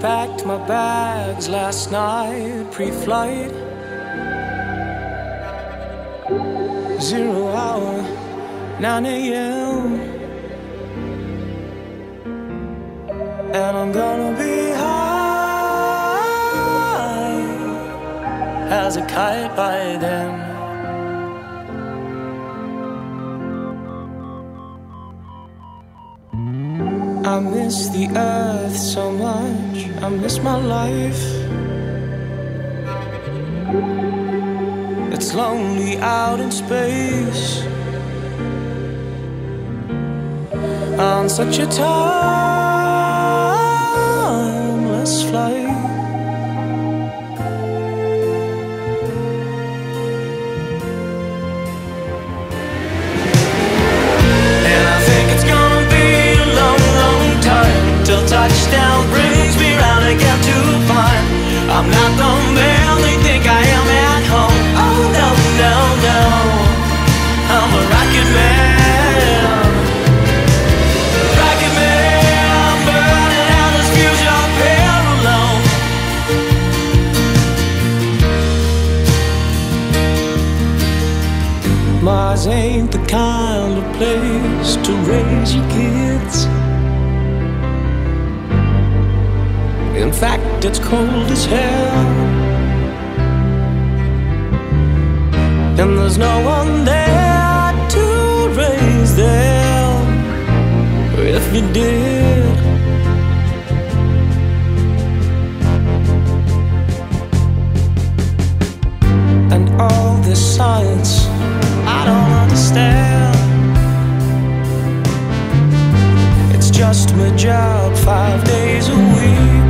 packed my bags last night, pre flight. Zero hour, 9 a.m. And I'm gonna be high as a kite by then. I miss the earth so much. I miss my life. It's lonely out in space. On such a timeless Mars ain't the kind of place to raise your kids. In fact, it's cold as hell. And there's no one there to raise them if you did. And all this science, I. It's just my job five days a week.